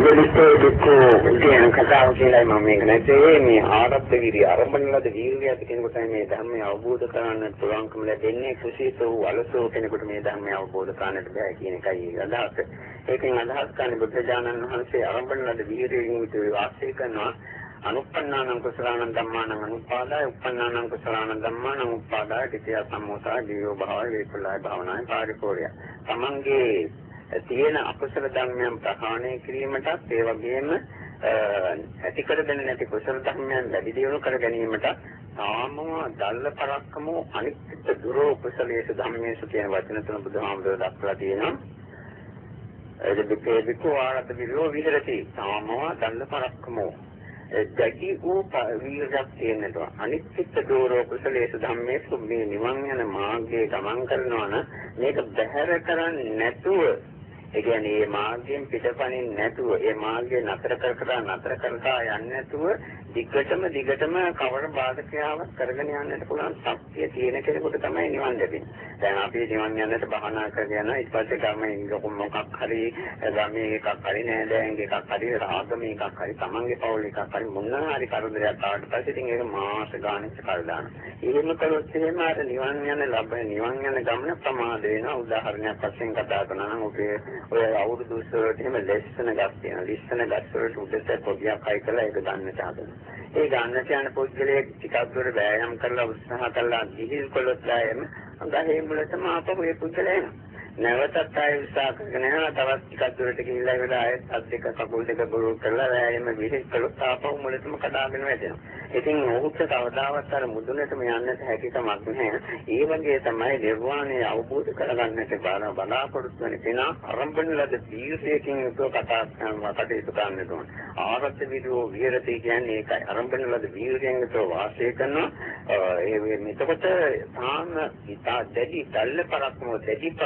ඉතින් දුක්ඛ කියන කතාව කියලා මම මේක නැතේ මේ ආරබ්ධ විරි ආරම්භන ලද වීර්යයත් කෙනෙකුට මේ ධර්මය අවබෝධ කරගන්නට පුළුවන්කම ලැබෙන්නේ කුසීතෝ අලසෝ කෙනෙකුට මේ ධර්මය අවබෝධ කරගන්නට බෑ කියන එකයි අදහස. ඒකෙන් අදහස් කරන්නේ බුද්ධ ඥානන් වහන්සේ ආරම්භන ලද වීර්යයෙන් යුතුව වාසය කරනවා අනුප්පන්නානං කුසලානං ධම්මානං අනුපාදාය උප්පන්නානං කුසලානං ධම්මානං උපාදාය කිතිය සම්මෝසා ජීවෝ භාවය වේකුලයි භාවනායි පාරිපෝරිය. තමන්ගේ තියෙන අකුසල ධර්මයන් ප්‍රහාණය කිරීමටත් ඒ වගේම ඇති කරගෙන නැති කුසල ධර්මයන් වැඩි දියුණු කර ගැනීමට තාමම දල්ල පරක්කම අනිත්‍ය දුරෝ කුසලයේසු ධම්මේසු කියන වචන තුන බුදුහාමුදුරුවෝ දක්වලා තියෙනවා. ඒ දෙකේ විකෝ ආරත විරෝ විහෙරති තාමම දල්ල පරක්කම දැකි වූ වීරයක් තියෙනවා. අනිත්‍ය දෝරෝ කුසලයේසු ධම්මේසු මේ නිවන් යන මාර්ගයේ ගමන් කරනවා නම් මේක බැහැර කරන්නේ නැතුව ඒ කියන්නේ මේ මාර්ගයෙන් පිටපණින් නැතුව ඒ මාර්ගය නතර කර කර නතර කරලා යන්නේ නැතුව දිගටම දිගටම කවර බාධකයාවක් කරගෙන යන්නට පුළුවන් ශක්තිය තියෙන කෙනෙකුට තමයි නිවන් ලැබෙන්නේ. දැන් අපි නිවන් යන්නට බහනා කරගෙන ඊට පස්සේ ගමේ ලොකු මොකක් හරි ගමේ එකක් හරි නෑදෑයන්ගේ එකක් හරි රාගමේ එකක් හරි තමන්ගේ පවුල් එකක් හරි මොනවා හරි කරදරයක් ආවට පස්සේ ඉතින් ඒක මාස ගානක් කල් දානවා. එහෙම කළොත් එහෙම අර නිවන් යන ලබන නිවන් යන ගමන ප්‍රමාද වෙනවා. උදාහරණයක් වශයෙන් කතා කරනවා නම් ඔබේ ඔය අවුරුදු වලට එහෙම ලෙස්සන ගස් තියෙනවා. ලිස්සන ගස් වලට උඩට පොඩියක් හයි කරලා ඒක ගන්නට හදනවා. ඒ ගන්නට යන පුද්ගලයෙක් ටිකක් දුර වෑයම් කරලා උත්සාහ කරලා ගිහිල් කළොත් ආයෙම ගහේ මුලටම ආපහු ඒ පුද්ගලයා එනවා. නැවතත් ආයෙ උත්සාහ කරගෙන යනවා තවත් ටිකක් දුරට ගිහිල්ලා ඉවරලා ආයෙත් අත් දෙක කකුල් දෙක බුරු කරලා වෑයම ගිහිල් කළොත් ආපහු මුලටම කඩාගෙන වැටෙනවා. ඉතින් ඔහුට කවදාවත් අර මුදුනටම යන්නට හැකියාවක් නැහැ. ඒ වගේ තමයි නිර්වාණය අවබෝධ කරගන්නට බලාපොරොත්තු වෙන කෙනා ආරම්භන ලද දීර්ඝයෙන් යුතුව කතා කරනවා කටයුතු කරන්න ඕන. ආරත් විදෝ විහෙරති කියන්නේ ඒකයි. ආරම්භන ලද දීර්ඝයෙන් යුතුව වාසය කරනවා. ඒ මෙතකොට තාම ඉතා දෙවි දැල්ල පරක්කම දෙවි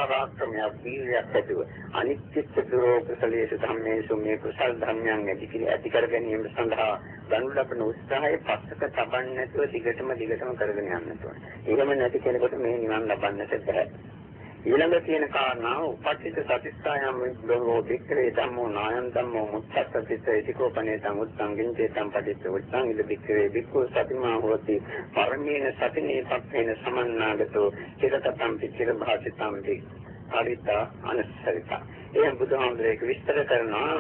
පරාක්‍රමයක් වීර්යයක් ඇතුව අනිත්‍ය දුරෝ කුසලයේ ධම්මේසු මේ කුසල් ධර්මයන් ඇති කර ගැනීම සඳහා ගනු ලබන උත්සාහය පස්සක තබන්නේ නැතුව දිගටම දිගටම කරගෙන යන්න ඕනේ. එහෙම නැති කෙනෙකුට මේ නිවන් ලබන්නට බැහැ. ඊළඟ තියෙන කාරණාව උපට්ඨිත සතිස්සායම් විග්‍රහෝ වික්‍රේ ධම්මෝ නායම් ධම්මෝ මුත්තස්සතිත ඒකෝපනේ සමුත්තං ගින්චේතං පටිච්ච උච්ඡං ඉද වික්‍රේ වික්ඛු සතිමා හෝති පරමේන සතිනේ පක්ඛේන සමන්නාගතෝ චිරතතම් පිච්චිර භාසිතම් ති පරිතා අනස්සරිතා. එහෙනම් බුදුහාමුදුරේක විස්තර කරනවා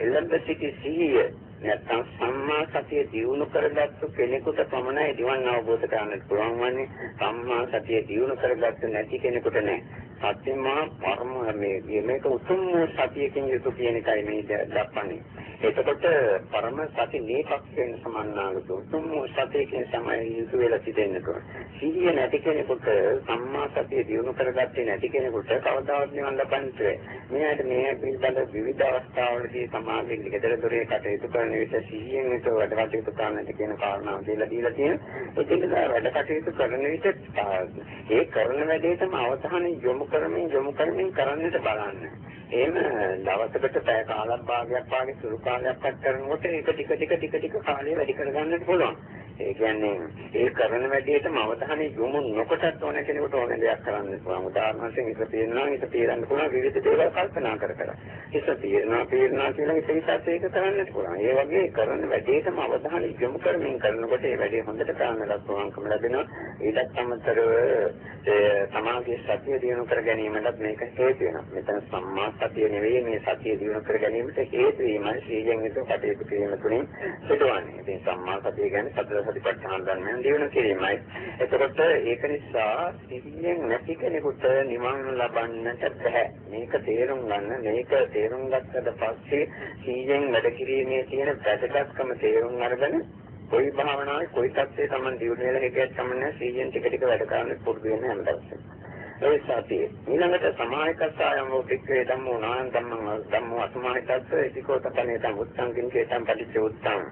එළඹ සිටි සිහිය නැත්නම් සම්මා සතිය දියුණු කරගත්තු කෙනෙකුට පමණයි නිවන් අවබෝධ කරගන්නට පුළුවන් වන්නේ. සම්මා සතිය දියුණු කරගත්තු නැති කෙනෙකුට නෑ. සත්‍යමා පරම මේ මේක උතුම් සතියකින් යුතු කියන එකයි මේ දක්වන්නේ. එතකොට පරම සති නේපක් වෙන සමන්නාගත උතුම් සතියකින් සමයි යුතු වෙලා සිටින්නට සිහිය නැති කෙනෙකුට සම්මා සතිය දියුණු කරගත්තේ නැති කෙනෙකුට කවදාවත් නිවන් ලබන්නේ මෙයාට මේ පිළිබඳ විවිධ අවස්ථාවලදී සමාජයේ ගෙදර දොරේ කටයුතු කරන විට සිහියෙන් විතර වැඩ කටයුතු කරන්නට කියන කාරණාව කියලා දීලා තියෙනවා. ඒක නිසා වැඩ කටයුතු කරන විට ඒ කරන වැඩේටම අවධානය යොමු කරමින් යොමු කරමින් කරන්නට බලන්න. එහෙම දවසකට පැය කාලක් භාගයක් වාගේ සුළු කාලයක් පත් කරනකොට ඒක ටික ටික ටික ටික කාලය වැඩි කරගන්නට පුළුවන්. ඒ කියන්නේ ඒ කරන වැඩේටම අවධානය යොමු නොකොටත් ඕන කෙනෙකුට ඕන දෙයක් කරන්න පුළුවන්. උදාහරණ වශයෙන් ඉත තේරෙනවා ඉත තේරෙන්න පුළුවන් විවිධ දේවල් කල්පනා කර කර. ඉත තේරෙනවා තේරෙනවා කියලා ඉත විශ්වාස ඒක කරන්නත් පුළුවන්. ඒ වගේ කරන වැඩේටම අවධානය යොමු කරමින් කරනකොට ඒ වැඩේ හොඳට කරන්නට පුළුවන්කම ලැබෙනවා. ඊටත් අමතරව සමාධිය සතිය දිනු කර ගැනීමටත් මේක හේතු වෙනවා. මෙතන සම්මා සතිය නෙවෙයි මේ සතිය දිනු කර ගැනීමට හේතු වීමයි සීයෙන් යුතුව කටයුතු කිරීම තුළින් සිදුවන්නේ. ඉතින් සම්මා සතිය කියන්නේ සතර සතිපට්ඨාන ධර්මයන් දිනු කිරීමයි. එතකොට ඒක නිසා සීයෙන් නැති කෙනෙකුට නිවන් ලබන්නට බැහැ. මේක තේරුම් ගන්න මේක තේරුම් ගත්තට පස්සේ සීයෙන් වැඩ කිරීමේ තියෙන වැදගත්කම තේරුම් අරගෙන කොයි භාවනාවේ කොයි තත්ත්වයේ Taman දියුණු වෙලා හිටියත් සම්මන්න සීයෙන් ටික ටික වැඩ කරන්න පුරුදු වෙන හැම දවසෙම. ඒ සතිය. ඊළඟට සමාහිකස්සායම් වූ පික්කේ ධම්මෝ නායම් ධම්මං ධම්මෝ අසමාහිකස්ස ඒකෝ තපනේ තම් උත්සංගින් කේතම් පටිච්ච උත්තං.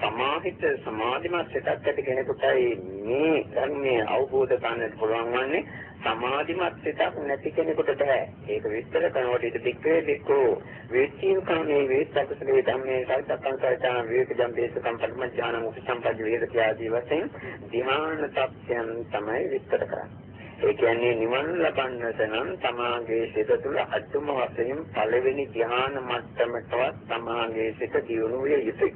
සමාහිත සමාධිමත් සිතක් ඇති කෙනෙකුටයි මේ ධර්මයේ අවබෝධ කරගන්න පුළුවන් වන්නේ සමාධිමත් සිතක් නැති කෙනෙකුට බෑ. ඒක විස්තර කරනකොට ඉත පික්කේ පික්කෝ වේචීව කන්නේ වේසකසලේ ධම්මේ සල්පත්තං සල්චාන විවේක ජම්පේසකම් පද්මඥාන මුඛ සම්පජ්ජ වේද ආදී වශයෙන් ධ්‍යාන තත්යන් තමයි විස්තර කරන්නේ. ඒ කියන්නේ නිවන් ලබන්නට නම් තමාගේ සිත තුළ අතුම වශයෙන් පළවෙනි ධ්‍යාන මට්ටමටවත් තමාගේ සිත දියුණු විය යුතුයි.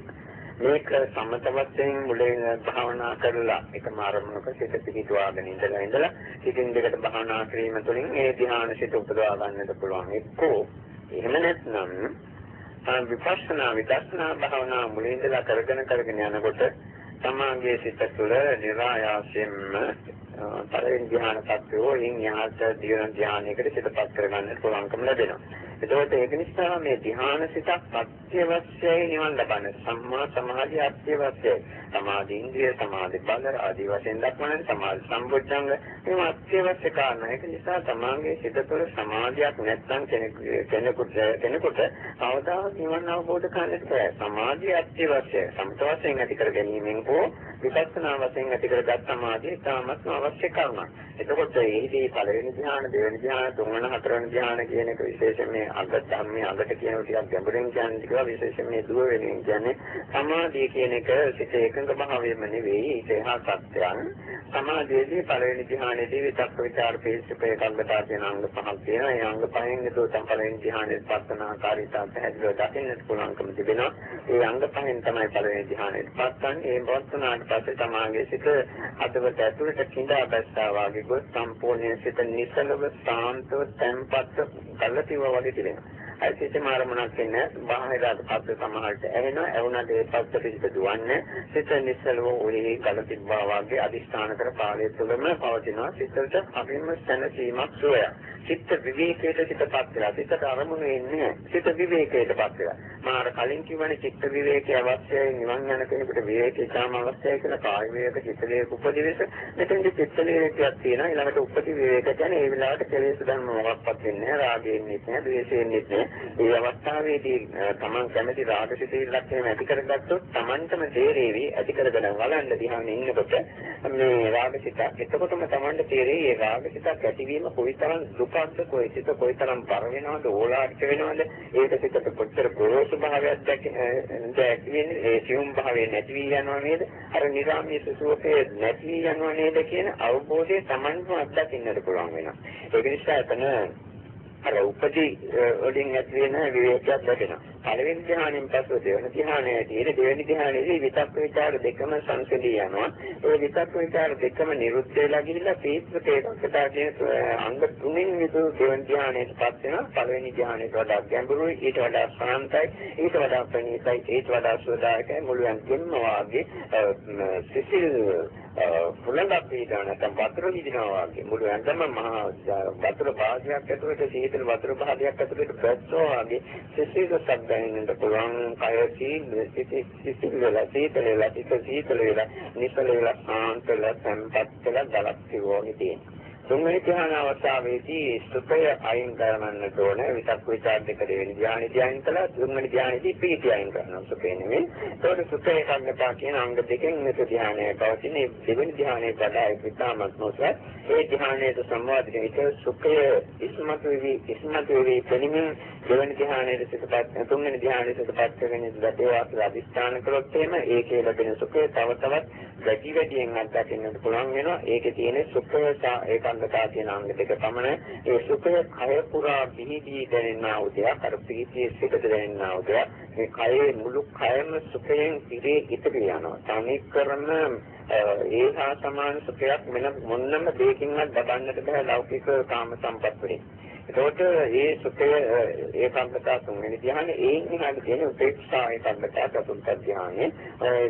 මේක සමත වශයෙන් මුලින් භාවනා කරලා එකම අරමුණක සිත පිහිටුවාගෙන ඉඳලා ඉඳලා සිතින් දෙකට භාවනා කිරීම තුළින් ඒ ධ්‍යාන සිත උපදවා ගන්නට පුළුවන් එක්කෝ එහෙම නැත්නම් විපස්සනා විදර්ශනා භාවනා මුලින් ඉඳලා කරගෙන කරගෙන යනකොට තමාගේ සිත තුළ નિરાයාසයෙන්ම පළවෙනි ධ්‍යාන තත්ත්වයෙන් යහත දියුණු ධ්‍යානයකට සිතපත් කරගන්න පුළුවන්කම ලැබෙනවා. එතකොට ඒක නිසා මේ ධ්‍යාන සිතක් අත්‍යවශ්‍යයි නිවන් ලබන්න. සම්මා සමාධිය අත්‍යවශ්‍යයි. සමාධි ඉන්ද්‍රිය සමාධි බල ආදී වශයෙන් දක්වන සමාධි සම්බොච්චංග මේ අත්‍යවශ්‍ය කාරණා. ඒක නිසා තමාගේ සිත තුළ සමාධියක් නැත්නම් කෙනෙකුට කෙනෙකුට අවදාහ නිවන් අවබෝධ කරගන්නට බැහැ. සමාධිය අත්‍යවශ්‍යයි. සම්තවයෙන් ඇති කර ගැනීමෙන් හෝ විපස්සනා වශයෙන් ඇති කරගත් සමාධිය ඉතාමත්ම අවශ්‍ය කාරණා. එතකොට එහිදී පළවෙනි ධ්‍යාන, දෙවෙනි ධ්‍යාන, තුන්වෙනි හතරවෙනි ධ්‍යාන කියන එක විශේෂයෙන් මේ අග ධම්මේ අගට කියන ටිකක් ගැඹුරින් කියන්නේ ටිකක් විශේෂයෙන් මේ දුර වෙනින් කියන්නේ සමාධිය කියන එක සිත එකඟ භාවයෙන්ම නෙවෙයි ඒකහා සත්‍යයන්. සමාධියේදී පළවෙනි ධ්‍යානයේදී විතක්ක විචාර පේසුපේ කම්බතා කියන අංග පහක් තියෙනවා. ඒ අංග පහෙන් යුතු තම පළවෙනි ධ්‍යානයේ පස්සනාකාරීතා පැහැදිලිව දකින්නට පුළුවන්කම තිබෙනවා. ඒ අංග පහෙන් තමයි පළවෙනි ධ්‍යානයේ පස්සන් ඒ වස්තුනාට පස්සේ තමාගේ සිත අදවට ඇතුළට කිඳා බැස්සා වගේ ගොස් සම්පූර්ණ සිත නිසලව සාන්තව තැම්පත් කල්ලාතිව වගේ තිබෙනවා. අර කිසිම අරමුණක් ඉන්නේ බාහිරට පස්සේ සමහරට ඇහෙනවා. ඇහුණාට ඒ පස්ස පිට දුවන්නේ. සිත නිසලව ඔලේ කල තිබ්බා වගේ අදිස්ථාන කර පාළේ තුළම පවතිනවා. සිතට අපින්ම සැනසීමක් සුවයක්. සිත විවේකයට සිතපත් වෙලා සිතට අරමුණු එන්නේ සිත විවේකයටපත් වෙලා. මාර කලින් කිව්වනේ චිත්ත විවේකය අවශ්‍යයි නිවන් යන කෙනෙකුට විවේකී කාම අවශ්‍යයි කියලා කාය විවේක චිත්ත විවේක උපදිවිස මෙතනදි චිත්ත විවේකයක් තියෙනවා. ඊළඟට උපදි විවේක කියන්නේ ඒ වෙලාවට කෙලෙස් ධර්ම මොකක්වත් වෙන්නේ නැහැ රාගයෙන් නැහැ ද්වේෂයෙන් නැහැ ඒ අවස්ථාවේදී තමන් කැමති රාගසිතීලක් එහෙම ඇති කරගත්තොත් තමන්ටම තේරෙවි ඇති කරගෙන වළඳ දිහාන ඉන්නකොට මේ රාගසිත එතකොටම තමන්ට තේරෙයි ඒ රාගසිතක් ඇතිවීම කොයිතරම් දුකක්ද කොයිසිත කොයිතරම් බර වෙනවද ඕලාරික වෙනවද? ඒක සිතට කොච්චර ගොරෝසු භාවයක් දැක්වෙන්නේ ඒ සියුම් භාවය නැති වී යනවා නේද? අර නිරාමී සුසුකේ නැති වී යනවා නේද කියන අවබෝධය තමන්ම අත්දකින්නට පුළුවන් වෙනවා. ඒක නිසා එතන අර උපදී වලින් ඇති වෙන විවේචයක් ලැබෙනවා. පළවෙනි ධ්‍යානෙන් පස්සේ දෙවන ධ්‍යානය ඇදී දෙවෙනි ධ්‍යානයේදී විතක් විචාර දෙකම සංසිඳී යනවා. ඒ විතක් විචාර දෙකම නිරුද්ධ වෙලා ගිහිල්ලා පීත්‍ර තේකකතා කියන අංග තුනෙන් විතර දෙවන ධ්‍යානයටපත් වෙනවා. පළවෙනි ධ්‍යානයට වඩා ගැඹුරුයි, ඊට වඩා සාන්තයි, ඊට වඩා ප්‍රණීතයි, ඊට වඩා සෝදායකයි මුළුයන්ගෙන්ම වාගේ සිසිල් පුලඟක් පිටාන නැත්නම් වතුර විදිනවා වගේ. මුළු ඇඟම මහා වතුර භාගයක් ඇතුළට සීතල වතුර භාගයක් ඇතුළට බැස්සෝ වගේ සිසිල් සබ්දයින්ට පුළුවන්. කය සීල් සිසිල් වෙලා සීතල වෙලා සීතල වෙලා නිසල වෙලා සාන්ත වෙලා සම්පත් වෙලා ගලක් වගේ තියෙනවා. තුන්වෙනි ධ්‍යාන අවස්ථාවේදී සුඛය අයින් කරන්නට ඕන විතක් විචාර දෙක දෙවෙනි ධ්‍යානෙදී අයින් කළා. තුන්වෙනි ධ්‍යානෙදී පීති අයින් කරනවා සුඛය නෙමෙයි. ඒකට සුඛය කන්නපා කියන අංග දෙකෙන් මෙත ධ්‍යානය පවතින දෙවෙනි ධ්‍යානයේ වඩා ඉතාමත් නොස ඒ ධ්‍යානයේ සම්වාදිත විට සුඛය ඉස්මතු වෙවි ඉස්මතු වෙවි පෙනීම දෙවෙනි ධ්‍යානයේ සිටපත් තුන්වෙනි ධ්‍යානයේ සිටපත් කරගෙන දඩේවාස අධිෂ්ඨාන කළොත් එහෙම ඒකේ ලැබෙන සුඛය තව තවත් වැඩි වැඩියෙන් අත්දකින්නට පුළුවන් වෙනවා. ඒකේ තියෙන සුඛය ඒක සම්බතා කියන අංග දෙක පමණ ඒ සුඛය කය පුරා බිහිදී දැනෙනා උදයක් අර ප්‍රීතිය සිකට දැනෙනා උදයක් මේ කයේ මුළු කයම සුඛයෙන් පිරේ ඉතිරි යනවා. තනිකරම ඒ හා සමාන සුඛයක් මෙන්න මොන්නම දෙයකින්වත් ලබන්නට බෑ ලෞකික කාම සම්පත් වලින්. එතකොට මේ සුඛය ඒකාග්‍රතාව තුන්වෙනි ධ්‍යානෙ ඒන් එහාට තියෙන උපේක්ෂා ඒකාග්‍රතාව චතුර්ථ ධ්‍යානෙ.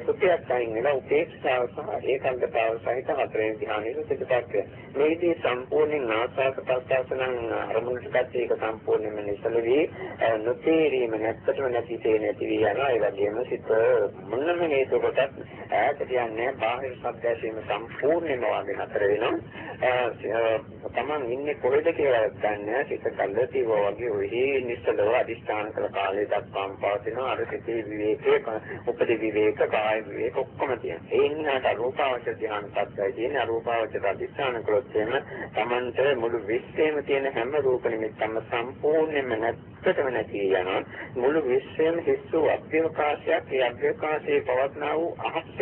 සුඛයක් අයින් වෙලා උපේක්ෂාව සහ ඒකාග්‍රතාව සහිත හතරවෙනි ධ්‍යානෙට සිදුපත් මේදී සම්පූර්ණයෙන් ආසාක ප්‍රත්‍යසනං අරමුණටත් ඒක සම්පූර්ණයෙන්ම නිසලවි නොතේරීම නැත්තටම නැති තේ නැති වී යනවා. ඒ වගේම සිත මොනම හේතුවකට ඈතට යන්නේ බාහිර ශබ්ද ඇසීම සම්පූර්ණයෙන්ම වගේ නතර වෙනවා. තමන් ඉන්නේ කොහෙද කියලා දන්නේ සිත කල්ලාතිව වගේ ඔහි නිස්සලව අදිස්ථාන කළ කාලේ දක්වාම පවතිනවා අර සිතේ විවේකයේ උපදි විවේක කාය විවේක ඔක්කොම තියෙනවා. ඒ නිහාට අරූපාවචර ධ්‍යාන සත්‍යය තියෙන අරූපාවචර අදිස්ථාන කළොත් එන තමන්ට මුළු විශ්වයේම තියෙන හැම රූප නිමිත්තම සම්පූර්ණයෙන්ම නැත්තටම නැති යනවා. මුළු විශ්වයේම හිස්සු අභ්‍යවකාශයක් ඒ අභ්‍යවකාශයේ පවත්නා වූ අහස්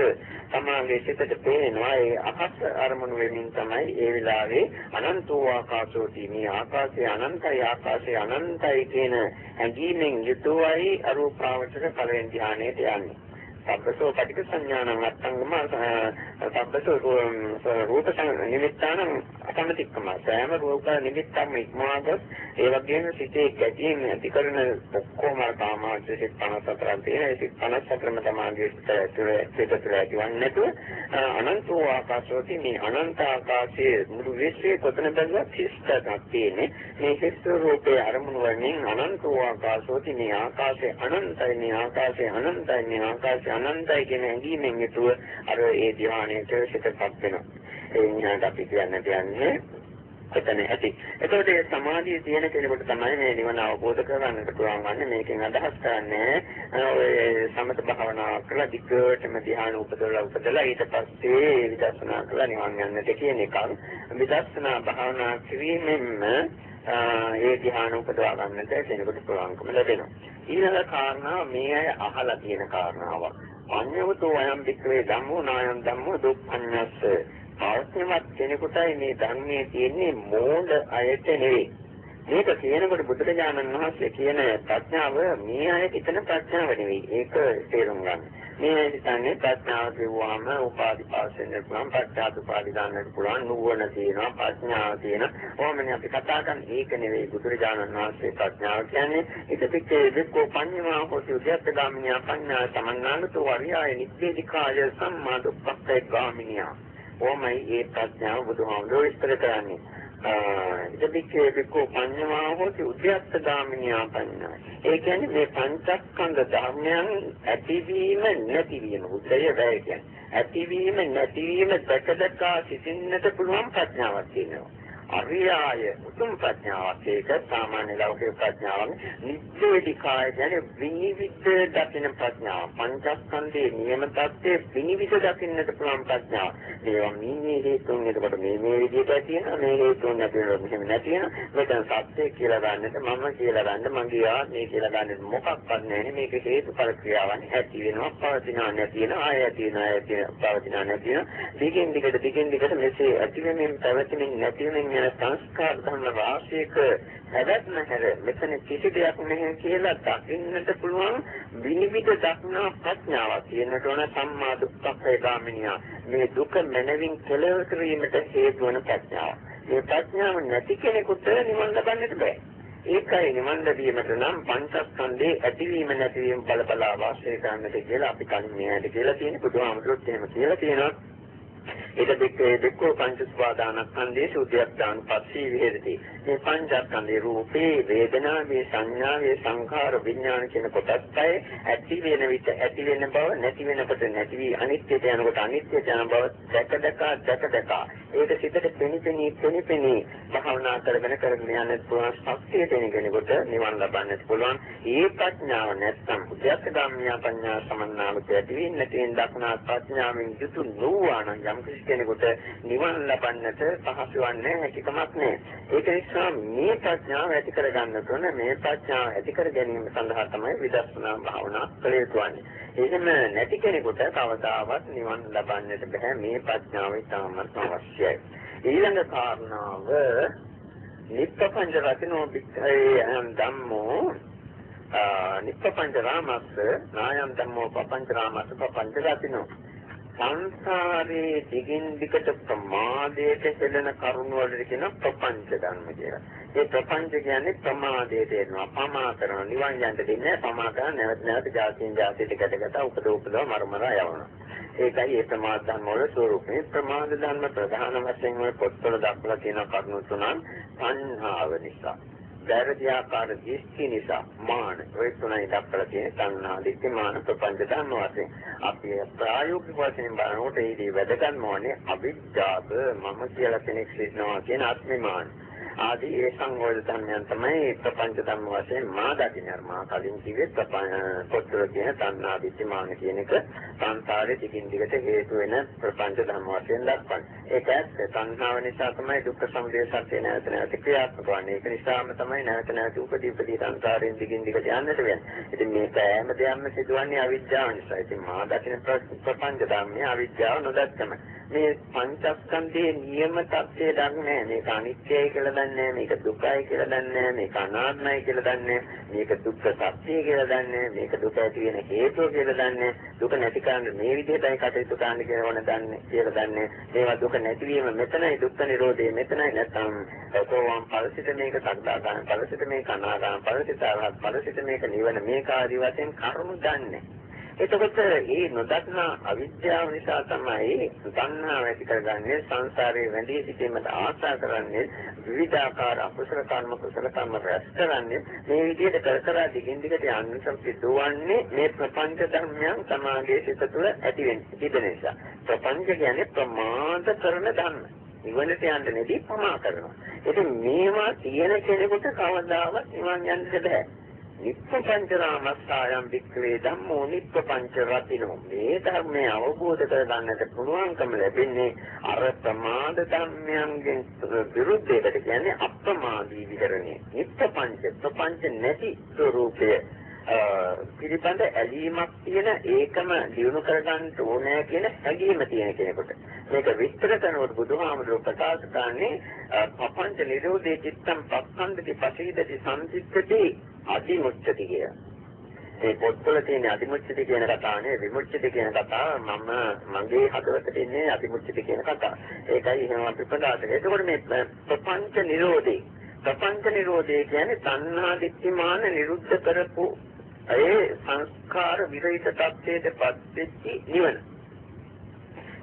තමාගේ සිතට පේනවා. ඒ අහස් අරමුණු වෙමින් තමයි ඒ වෙලාවේ අනන්තෝ ආකාශෝති මේ ආකාශය අනන්තයි ආකාශය අනන්තයි කියන හැඟීමෙන් යුතුවයි අරූපාවචර පළවෙනි ධානයට යන්නේ. සබ්බසෝ පටික සංඥානං අත්තංගම සබ්බසෝ රූප නිමිත්තානං අසමතික්කම සෑම රූප නිමිත්තක්ම ඉක්මවාගොත්. ඒ වගේම සිතේ ගැටීම් ඇති කරන ඔක්කොම කාමාවච සිත් 54ක් තියෙන ඒ සිත් 54ම තමයි සිත තුළ ඇතිවන්නේ නැතුව අනන්තෝ ආකාශෝති. මේ අනන්ත ආකාශයේ මුළු විශ්වයේ කොතන බැලුවත් හිස්තක් තියෙන්නේ. මේ හිස් රූපේ අරමුණු වලින් අනන්තෝ ආකාශෝති. මේ ආකාශය අනන්තයි මේ ආකාශය අනන්තයි මේ ආකාශය අනන්තයි කියන හැඟීමෙන් යුතුව අර ඒ ධ්‍යානයට සිතපත් වෙනවා. ඒ නිහඬ අපි කියන්න කියන්නේ එතන ඇති. එතකොට මේ සමාධිය තියෙන කෙනෙකුට තමයි මේ නිවන අවබෝධ කරගන්නට පුළුවන් වන්නේ. මේකෙන් අදහස් කරන්නේ ඔය සමත භාවනාව කරලා දිගටම ධ්‍යාන උපදවලා උපදලා ඊට පස්සේ විදර්ශනා කරලා නිවන් යන්නට කියන එක. විදර්ශනා භාවනා කිරීමෙන්ම ඒ ධ්‍යාන උපදවා ගන්නට කෙනෙකුට පුළුවන්කම ලැබෙනවා. ඊළඟ කාරණා මේ අය අහලා තියෙන කාරණාවක්. අඤ්ඤවතෝ අයම් වික්‍රේ ධම්මෝ නායම් ධම්මෝ දුක්ඛඤ්ඤස්ස. ආත්මවත් කෙනෙකුටයි මේ ධර්මයේ තියෙන්නේ මෝඩ අයට නෙවෙයි. මේක කියනකොට බුදුරජාණන් වහන්සේ කියන ප්‍රඥාව මේ අය හිතන ප්‍රඥාව නෙවෙයි. ඒක තේරුම් ගන්න. මේ හිතන්නේ ප්‍රඥාව කියුවාම උපාදි පාසෙන්න පුළුවන්, ප්‍රඥාත් උපාදි ගන්නට පුළුවන්, නුවණ තියෙනවා, ප්‍රඥාව තියෙනවා. ඕමනේ අපි කතා කරන්නේ ඒක නෙවෙයි බුදුරජාණන් වහන්සේ ප්‍රඥාව කියන්නේ. ඒක පිටේ වික්කෝ පඤ්ඤමා හොති උද්‍යත්ත ගාමිනිය පඤ්ඤා සමන්නාලතු වරියාය නිබ්බේධිකාය සම්මා දුක්ඛේ ගාමිනිය. ඕමයි ඒ ප්‍රඥාව බුදුහාමුදුරුවෝ විස්තර කරන්නේ. ඉතිපිච්චේ බිකෝ පඤ්ඤමා හොති උද්‍යත්ත ගාමිනියා පඤ්ඤා. ඒ කියන්නේ මේ පංචස්කන්ධ ධර්මයන් ඇතිවීම නැතිවීම උදය වැය කියන්නේ. ඇතිවීම නැතිවීම දැක දැක සිටින්නට පුළුවන් ප්‍රඥාවක් තියෙනවා. අරියාය උතුම් ප්‍රඥාවක්. ඒක සාමාන්‍ය ලෞකික ප්‍රඥාවක් නිද්දේතිකාය කියන්නේ විනිවිද දකින ප්‍රඥාව. පංචස්කන්ධයේ නියම தත්ත්වයේ විනිවිද දකින්නට පුළුවන් ප්‍රඥාව. මේවා මේ හේතුන් එතකොට මේ මේ විදිහට තියෙනවා. මේ හේතුන් නැතිවෙනවා මෙහෙම නැති වෙනවා මෙතන සත්‍ය කියලා ගන්නට මම කියලා ගන්න මගේ ආත්මය කියලා ගන්නට මොකක්වත් නැහැ මේක හේතුඵල ක්‍රියාවන් ඇති වෙනවා. පවතිනවා නැති වෙනවා. ආය ඇති වෙනවා. ඇති පවතිනවා නැති වෙනවා. දිගින් දිගට දිගින් දිගට මෙසේ ඇති වෙමින් පැවතෙමින් නැති වෙමින් යන සංස්කාර ධර්ම වාසියක හැදත්ම හැර මෙතන කිසි දෙයක් නැහැ කියලා දකින්නට පුළුවන් විනිවිද දක්නා ප්‍රඥාවක් තියෙනට ඕන සම්මා දුක්ඛේ ගාමිනිය මේ දුක මනවින් කෙලවර කිරීමට හේතු වන ප්‍රඥාව. මේ ප්‍රඥාව නැති කෙනෙකුට නිවන් ලබන්නට බෑ. ඒකයි නිවන් ලැබීමට නම් පංචස්කන්ධේ ඇතිවීම නැතිවීම බල බලා වාසය කරන්නට කියලා අපි කලින් මෙහෙට කියලා තියෙන බුදුහාමුදුරුවෝ එහෙම කියලා තියෙනවා. ඒක දෙකේ දෙකෝ පංචස්වාදානස්කන්ධේ සුද්ධියත්තාන පස්සී විහෙරති. මේ පංචස්කන්ධේ රූපේ වේදනාවේ සංඥාවේ සංඛාර විඥාන කියන කොටස්යි ඇති වෙන විට ඇති වෙන බව නැති වෙනකොට නැති වී අනිත්‍යයට යනකොට අනිත්‍යයට යන බව දැක දැක දැක දැක. ඒක සිතට පෙනිපෙනී පෙනිපෙනී භාවනා කරගෙන කරගෙන යන පුළුවන් ශක්තිය දෙන කෙනෙකුට නිවන් ලබන්නත් පුළුවන්. ඒ ප්‍රඥාව නැත්නම් උද්‍යත්ත පඤ්ඤා සමන්නාවට ඇති වෙන්නේ නැති වෙන දක්නා ප්‍රඥාවෙන් යුතු නොවන යම් කිසි කෙනෙකුට නිවන් ලබන්නට පහසු වන්නේ නැතිකමක් නේ. ඒක නිසා මේ ප්‍රඥාව ඇති කරගන්න තොන මේ ප්‍රඥාව ඇති කර ගැනීම සඳහා තමයි විදර්ශනා භාවනා කළ යුතු වන්නේ. එහෙම නැති කෙනෙකුට කවදාවත් නිවන් ලබන්නට බෑ. මේ ප්‍රඥාව ඉතාමත් අවශ්‍යයි. ඊළඟ කාරණාව නිප්පංච රතිනෝ පිටේ ධම්මෝ නිප්පංච රාමස්ස නායම් ධම්මෝ පපංච රාමස්ස පපංච රතිනෝ සංසාරයේ දිගින් දිගට ප්‍රමාදයට හෙළන කරුණ වලට කියන ප්‍රපංච ධර්ම කියලා. ඒ ප්‍රපංච කියන්නේ ප්‍රමාදයට එනවා. පමා කරන නිවන් යන්න දෙන්නේ පමා කරන නැවත නැවත ජාතියෙන් ජාතියට ගැටගත උපද උපද මරමර යවනවා. ඒකයි ඒ ප්‍රමාද ධර්ම වල ස්වરૂපේ ප්‍රමාද ධර්ම ප්‍රධාන වශයෙන් ඔය පොත්වල දක්වලා තියෙන කරුණු තුනන් සංහාව නිසා. වැරදි ආකාර දෘෂ්ටි නිසා මාන ඔය තුනයි දක්වලා තියෙන සංනා දිට්ඨි මාන ප්‍රපංච ධර්ම වශයෙන්. අපි ප්‍රායෝගික වශයෙන් බලනකොට ඒදී වැදගත්ම වන්නේ අවිද්‍යාව. මම කියලා කෙනෙක් සිටිනවා කියන අත්මිමාන. ආදී ඒ සංවර්ධ ධර්මයන් තමයි ප්‍රපංච ධර්ම වශයෙන් මා දකින්නේ මා කලින් කිව්වේ පොත්වල කියන තණ්හා විචමාන කියන එක සංසාරේ දිගින් දිගට හේතු වෙන ප්‍රපංච ධර්ම වශයෙන් දක්වන්නේ ඒක ඇත්ත. තණ්හාව නිසා තමයි දුක්ඛ සමුදය සත්‍ය නැවත නැවත ක්‍රියාත්මක වන්නේ. ඒක නිසාම තමයි නැවත නැවත උපදී උපදී සංසාරයෙන් දිගින් දිගට යන්නට වෙන්නේ. ඉතින් මේ සෑම දෙයක්ම සිදුවන්නේ අවිද්‍යාව නිසා. ඉතින් මා දකින ප්‍රපංච ධර්මයේ අවිද්‍යාව නොදැක්කම. මේ පංචස්කන්ධයේ නියම தත්ත්වය දන්නේ මේක අනිත්‍යයි කියලා දන්නේ මේක දුකයි කියලා දන්නේ මේක අනාත්මයි කියලා දන්නේ මේක දුක්ඛ සත්‍යය කියලා දන්නේ මේක දුක ඇති වෙන හේතුව කියලා දන්නේ දුක නැති කරන්න මේ විදිහටයි කටයුතු කරන්න කියලා ඕන දන්නේ කියලා දන්නේ මේවා දුක නැතිවීම මෙතනයි දුක්ඛ නිරෝධය. මෙතනයි නැත්නම් සෝවාන් ඵලසිත මේක සක්දාගාන ඵලසිත මේක අනාගාන ඵලසිත අරහත් ඵලසිත මේක නිවන මේක ආදී වශයෙන් කරුණු දන්නේ එතකොට මේ නොදන්නා අවිද්‍යාව නිසා තමයි තණ්හාව ඇති කරගන්නේ සංසාරේ වැඳී සිටීමට ආශා කරන්නේ විවිධාකාර අකුසල කර්ම කුසල කර්ම රැස් කරන්නේ මේ විදිහට කර කර දිගින් දිගට යන්න සිදුවන්නේ මේ ප්‍රපංච ධර්මයන් සමාගයේ සිත තුළ ඇති වෙන්නේ තිබෙන නිසා. ප්‍රපංච කියන්නේ ප්‍රමාද කරන ධර්ම. නිවනට යන්න නැති ප්‍රමා කරනවා. ඉතින් මේවා තියෙන කෙනෙකුට කවදාවත් නිවන් යන්න බෑ. නිප්පංචරාමස්සායම් වික්‍රේ ධම්මෝ නිප්පංච රතිනෝ මේ ධර්මය අවබෝධ කරගන්නට පුළුවන්කම ලැබෙන්නේ අර ප්‍රමාද ධර්මයන්ගෙන් විරුද්ධයකට කියන්නේ අප්‍රමාදී විහරණය නිප්පංච ප්‍රපංච නැති ස්වરૂපය පිළිබඳ ඇලීමක් තියෙන ඒකම දිනු කරගන්න ඕනෑ කියන හැඟීම තියෙන කෙනෙකුට මේක විස්තර කරනකොට බුදුහාමුදුරුවෝ ප්‍රකාශ කරන්නේ පපංච නිරෝධේ චිත්තම් පස්සන්දති පසීදති සංසිද්ධති අතිමුච්ඡති කිය. මේ පොත්වල තියෙන අතිමුච්ඡති කියන කතාවනේ විමුච්ඡති කියන කතාව මම මගේ හදවතට ඉන්නේ අතිමුච්ඡති කියන කතාව. ඒකයි එහෙම අපි ප්‍රකාශ කරේ. එතකොට මේ ප්‍රපංච නිරෝධේ ප්‍රපංච නිරෝධය කියන්නේ තණ්හා දිට්ඨිමාන නිරුද්ධ කරපු ඒ සංස්කාර විරහිත තත්ත්වයට පත්වෙච්ච නිවන.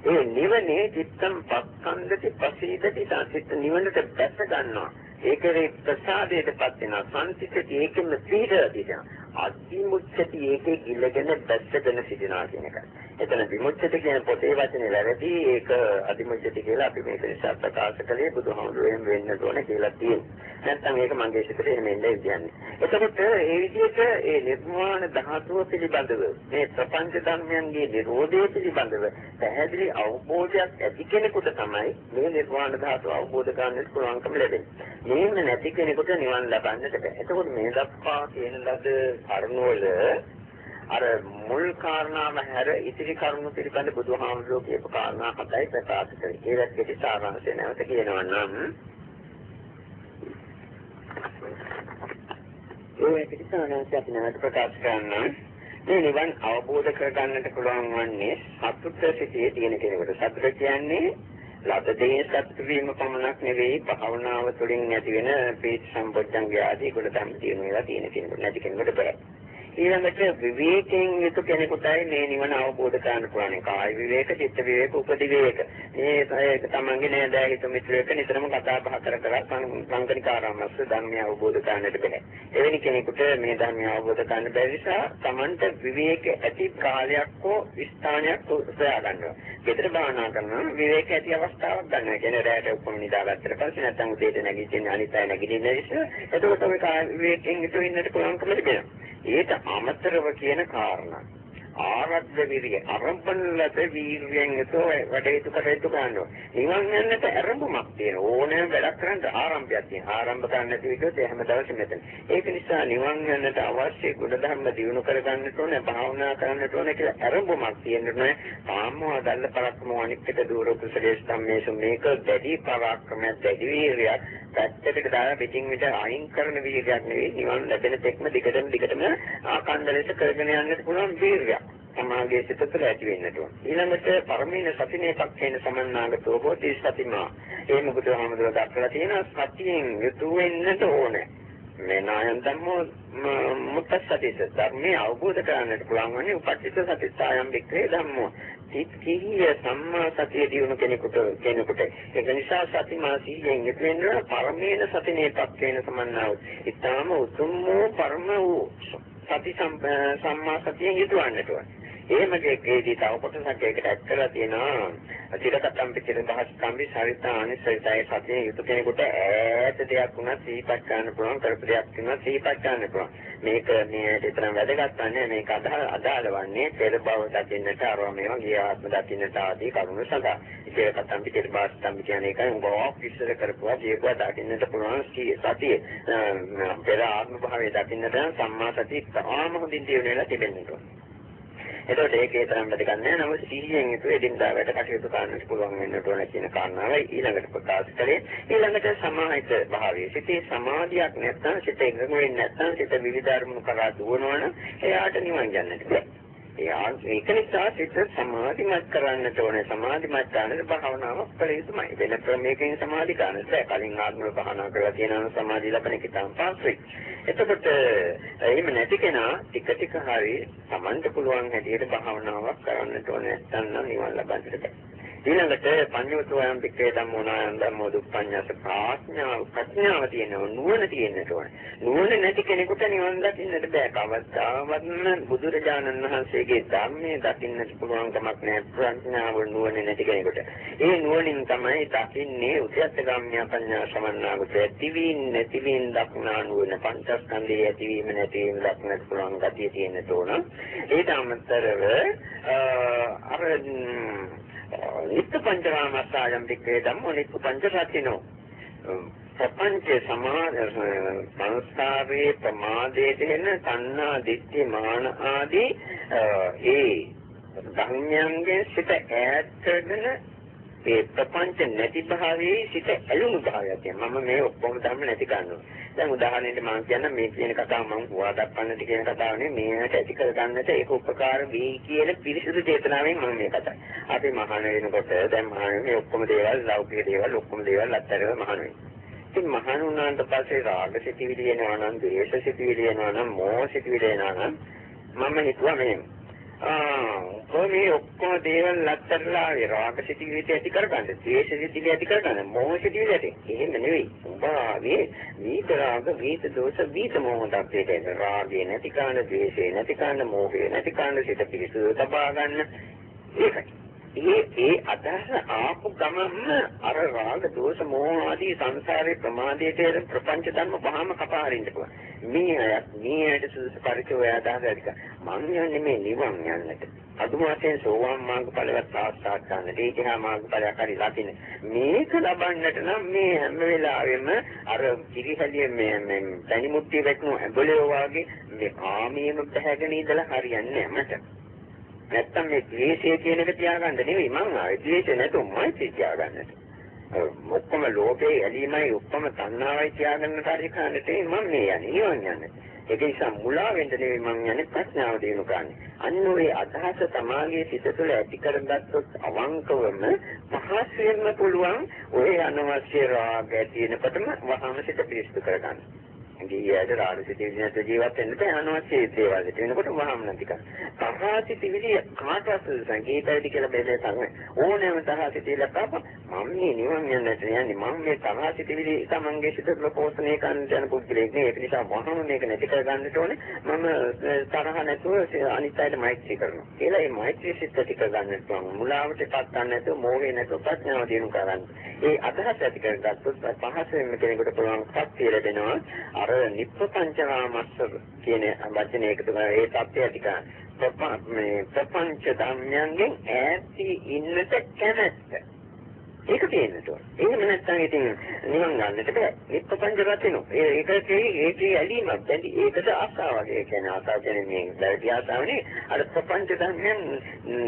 ඒ නිවනේ චිත්තම් පස්සන්දති පසීදති සංසිත නිවනට දැස ගන්නවා. ඒකේ ප්‍රසාදයටපත් වෙනවා. සංසිතටි ඒකෙම පීඩතිය. අතිමුච්ඡති ඒකේ ගිලගෙන දැස්සගෙන සිටිනවා කියන එක. එතන විමුච්ඡති කියන පොතේ වචනේ වැරදි. ඒක අතිමුච්ඡති කියලා අපි මේක නිසා ප්‍රකාශ කළේ බුදුහාමුදුරුවෝ වෙන්න ඕන කියලා තියෙනවා. නැත්නම් ඒක මගේ සිතට එහෙම එන්නේ කියන්නේ. එතකොට ඒ විදිහට ඒ නිර්වාණ ධාතුව පිළිබඳව මේ ප්‍රපංච ධර්මයන්ගේ නිරෝධය පිළිබඳව පැහැදිලි අවබෝධයක් ඇති කෙනෙකුට තමයි මේ නිර්වාණ ධාතුව අවබෝධ කරගන්නට පුළුවන්කම ලැබෙන්නේ. මේන්න නැති කෙනෙකුට නිවන් ලබන්නට බැහැ. එතකොට මේ දක්වා කියන ලද කරුණවල අර මුල් කාරණාව හැර ඉතිරි කරුණු පිළිබඳ බුදුහාමුදුරුවෝ කියපු කාරණා හතයි ප්‍රකාශ කරේ. ඒවත් කෙටි සාරාංශය නැවත කියනවා නම් ඒ පිටිසානන්ස අපි නැවත ප්‍රකාශ කරනවා මේ නිවන් අවබෝධ කරගන්නට පුළුවන් වන්නේ සතුට සිටියේ තියෙන කෙනෙකුට. සතුට කියන්නේ ලද දේ සතුට වීම පමණක් නෙවෙයි භාවනාව තුළින් ඇති වෙන ප්‍රීති සම්පෝච්ඡංගය ආදී කොට තමයි තියෙන ඒවා තියෙන කෙනෙකුට නැති කෙනෙකුට බෑ. ඊළඟට විවේකයෙන් යුතු කෙනෙකුටයි මේ නිවන අවබෝධ කරගන්න පුළුවන්. කාය විවේක, චිත්ත විවේක, උපදි විවේක. මේ ඒක තමන්ගේ නේද හිත මිත්‍රයෙක් නිතරම කතා බහ කර කර සංකනිකාරාමස්ස ධර්මය අවබෝධ කරගන්නට බෑ. එවැනි කෙනෙකුට මේ ධර්මය අවබෝධ කරගන්න බැරි නිසා තමන්ට විවේක ඇති කාලයක් හෝ ස්ථානයක් සොයා ගන්නවා. ගෙදර භාවනා කරනවා විවේක ඇති අවස්ථාවක් ගන්නවා. කියන්නේ රැයට උපම නිදාගත්තට පස්සේ නැත්නම් උදේට නැගිටින්න අනිත් අය නැගිටින්න ඉස්සෙල්ලා එතකොට ඔය කාය විවේකයෙන් යුතු වෙන්නට පුළුවන්කම ලැබෙනවා. ඊට අමතරව කියන කාරණා ආරද්ධ විරිය අරම්පන ලද වීර්යයෙන් යුතුව වැඩේතු කටයුතු කරනවා. නිවන් යන්නට ආරම්භමක් තියෙන ඕනෑම වැඩක් කරන්න ආරම්භයක් තියෙනවා. ආරම්භ කරන්න නැති විදිහට එහෙම දවස් මෙතන. ඒක නිසා නිවන් යන්නට අවශ්‍ය ගුණධර්ම දියුණු කරගන්නට ඕනේ, භාවනා කරන්නට ඕනේ කියලා ආරම්භමක් තියෙනවා. තාමව දැල්ල පරක්කම අනික්කට දూరు කුසලයේ සම්මේසු මේක දැඩි පරාක්‍රමයක්, දැඩි වීර්යයක්. පැත්තකට දාලා පිටින් විතර අයින් කරන වීර්යයක් නෙවෙයි නිවන් ලැබෙන තෙක්ම දිගටම දිගටම ආකන්ද ලෙස කරගෙන යන්නට පුළුවන් වීර්යයක්. සමාගයේ සිත තුළ ඇති වෙන්නට ඕන. ඊළඟට පරමීන සතිනේ පක්ෂේන සමන්නාගතෝ හෝති සතිමා. ඒ මොකද ආමතුල දක්වලා තියෙන සතියෙන් යුතු වෙන්නට ඕනේ. මේ නායන් ධම්මෝ මුත්තසතිස ධර්මයේ අවබෝධ කරගන්නට පුළුවන් වන්නේ උපට්ඨිත සතිස්සායම් වික්‍රේ ධම්මෝ. සිත්කීය සම්මා සතිය දිනු කෙනෙකුට කෙනෙකුට ඒක නිසා සතිමා සීයෙන් යුතු වෙනවා පරමීන සතිනේ පක්ෂේන සමන්නාව. ඊටාම උතුම් වූ පරම වූ සති සම්මා සතියෙන් යුතුවන්නට ඕනේ. එහෙම කේකේදී තව කොටසක් ඒකට ඇඩ් කරලා තියෙනවා. සිරකටම් පිටින් දහස් කම්බි සරිතා අනිසරිතයි සතියේ යුතු කෙනෙකුට ඈත දෙයක් වුණා සිහිපත් ගන්න පුළුවන් කරපු දෙයක් වෙනවා සිහිපත් ගන්න පුළුවන්. මේක මේ විතරක් වැදගත් වන්නේ මේක අදාළ අදාළ වන්නේ පෙර භව දකින්නට අරව මේවා ගිය ආත්ම දකින්නට ආදී කරුණු සඳහා. සිරකටම් පිටින් බාස්තම් කියන එක උගෝක් ඉස්සර කරපුවා ජීවිතය දකින්නට පුළුවන් සතිය. පෙර ආත්ම භාවයේ දකින්නට සම්මා සතිය තාම හොඳින් දියුණු වෙලා තිබෙනවා. එතකොට ඒකේ තරම් වැඩ ගන්න නැහැ. නමුත් සීයෙන් යුතුව එදිනදා වැඩ කටයුතු කරන්නට පුළුවන් වෙන්නට ඕන කියන කාරණාවයි ඊළඟට ප්‍රකාශ කළේ. ඊළඟට සමාහිත භාවයේ සිටේ සමාධියක් නැත්නම් සිත එකඟ වෙන්නේ නැත්නම් සිත විවිධ අරමුණු කරා දුවනවනම් එයාට නිවන් යන්නට බැහැ. එයා ඒක නිසා සිත සමාධිමත් කරන්නට ඕනේ. සමාධිමත් කරන්නට භාවනාවක් කළ යුතුමයි. වෙන ක්‍රමයකින් සමාධි කරන්නට කලින් ආත්ම භාවනා කරලා තියෙනවා සමාධිය ලබන එක තමයි පාස්සේ එතකොට එහෙම නැති කෙනා ටික ටික හරි Tamanට පුළුවන් හැටියට භාවනාවක් කරන්නට ඕනේ. නැත්නම් නිවන් ලබන්නට බැහැ. ඊළඟට පඤ්ඤෝතෝයම් පිටේ ධම්මෝනායම් ධම්මෝ දුප්පඤ්ඤස ප්‍රඥාව ප්‍රඥාව තියෙනවා නුවණ තියෙන්නට ඕනේ. නුවණ නැති කෙනෙකුට නිවන් දකින්නට බෑ. කවදාවත්ම බුදුරජාණන් වහන්සේගේ ධර්මයේ දකින්නට පුළුවන් කමක් නැහැ ප්‍රඥාව නුවණ නැති කෙනෙකුට. ඒ නුවණින් තමයි දකින්නේ උද්‍යත්තගාමිය පඤ්ඤා සමන්නාගත ඇතිවීම නැතිවීම දක්නා නුවණ පංචස්කන්ධයේ ඇතිවීම නැතිවීම දක්නට පුළුවන් ගතිය තියෙන්නට ඕන. ඊට අමතරව අර නිත්‍ය පංචකාමස්සායම් වික්‍රේ ධම්මෝ නිත්‍ය පංචසත්තිනෝ ප්‍රපංච සමාද සංස්කාරයේ ප්‍රමාදයේ දෙන තණ්හා දිට්ඨි මාන ආදී ඒ ධර්මයන්ගෙන් සිත ඈත් කරගෙන ඒ ප්‍රපංච නැති භාවයේ සිත ඇලුණු භාවයක් තියෙනවා. මම මේ ඔක්කොම ධර්ම නැති කරනවා. දැන් උදාහරණයක් මම කියන්න මේ කියන කතාව මම හුවා දක්වන්නට කියන කතාවනේ මේකට ඇති කර ගන්නට ඒක උපකාර වෙයි කියන පිරිසිදු චේතනාවෙන් මම මේ කතා. අපි මහාන වෙනකොට දැන් මහාන මේ ඔක්කොම දේවල් ලෞකික දේවල් ඔක්කොම දේවල් අත්හැරලා මහාන වෙනවා. ඉතින් මහාන වුණාට පස්සේ රාග සිතිවිලි එනවා නම්, ද්වේෂ සිතිවිලි එනවා නම්, මෝහ සිතිවිලි එනවා නම් මම හිතුවා මේ ආ මේ ඔක්කොම දේවල් ලැත්තරලා රාග සිතිවිලි ඇති කරගන්න, ද්වේෂ සිතිවිලි ඇති කරගන්න, මෝහ සිතිවිලි ඇති. එහෙම නෙවෙයි. උඹාගේ වීත රාග, වීත දෝෂ, වීත මෝහ ධර්මයට රාගේ නැති කාණ, ද්වේෂේ නැති කාණ, මෝහේ නැති කාණ සිත පිරිසුදු තබා ගන්න. ඒකයි. ඒ ඒ අදහස ආපු ගමන්ම අර රාග දෝෂ මෝහ ආදී සංසාරේ ප්‍රමාදයේ ප්‍රපංච ධර්ම පහම කපා හරින්න පුළුවන්. මේ අය මේ ඇයිද සුදුසු පරිචය අදහස ඇතික. මං යන්නේ මේ නිවන් යන්නට. අදුම වශයෙන් සෝවාන් මාර්ගඵලවත් සාක්ෂාත් කරන්නට ඒකහා මාර්ගඵලයක් හරි ලකින. මේක ලබන්නට නම් මේ හැම වෙලාවෙම අර කිරිහැලිය මේ මේ තනි මුට්ටිය වැටුණු ඇඹලේ වගේ මේ කාමයේම බහැගෙන ඉඳලා හරියන්නේ නැහැ මට. නැත්තම් මේ ද්වේෂය කියන එක තියාගන්න නෙවෙයි මං ආවේ ද්වේෂය නැතුව මෛත්‍රී තියාගන්නට. ඔක්කොම ලෝභේ ඇලීමයි ඔක්කොම තණ්හාවයි තියාගන්න කාර්ය කරන්නට මම මේ යන්නේ නිවන් යන්නේ. ඒක නිසා මුලා වෙන්න නෙවෙයි මං යන්නේ ප්‍රඥාව දිනු කරන්නේ. අන්න ඔය අදහස තමාගේ සිත තුළ ඇති කරගත්තොත් අවංකවම පහසුවෙන්ම පුළුවන් ඔය අනවශ්‍ය රාග ඇති වෙනකොටම වහම සිත පිරිසිදු කරගන්න. ගියයට රාගසිතවිලි නැතුව ජීවත් වෙන්න බෑ අනවශ්‍ය දේවල් හිට වෙනකොට වහම නැති කර. තරහසිතවිලි කාටවත් සංකේතයද කියලා බෙදේ තමයි. ඕනෑම තරහසිතවිලි අපව මම මේ නිවන් යන්නට යන්නේ මම මේ තරහසිතවිලි තමන්ගේ සිත තුළ පෝෂණය කරන්න යන පුද්ගලෙක් නේ. ඒක නිසා වහම මේක නැති කර ගන්නට ඕනේ. මම තරහ නැතුව අනිත් අයට මෛත්‍රී කරනවා. කියලා මේ මෛත්‍රී සිත ටික ගන්නට ඕන. මුලාවටපත් ගන්න නැතුව මෝහේ නැතුව ප්‍රඥාව දිනු කරන්න. ඒ අදහස ඇති කරගත්තොත් පහසෙන් කෙනෙකුට පුළුවන් ශක්තිය ලැබෙනවා. අර නිප්පංචරාමස්ස කියන වචනේ එකතු කරලා ඒ தත්ත්වය ඇති කරන ප්‍රපංච ධර්මයන්ගෙන් ඈත් ඉන්නට කැමැත්ත. ඒක තේරෙන්න ඕන. එහෙම නැත්නම් ඉතින් නිවන් ගන්නට බෑ. නිත්‍ය පංචරත් වෙනවා. ඒකට ඒකේ ඇලීමක් දැඩි ඒකට ආසාවක්. ඒ කියන්නේ ආසාව කියන්නේ මේ දැඩි ආසාවනේ අර ප්‍රපංච ධර්මයන්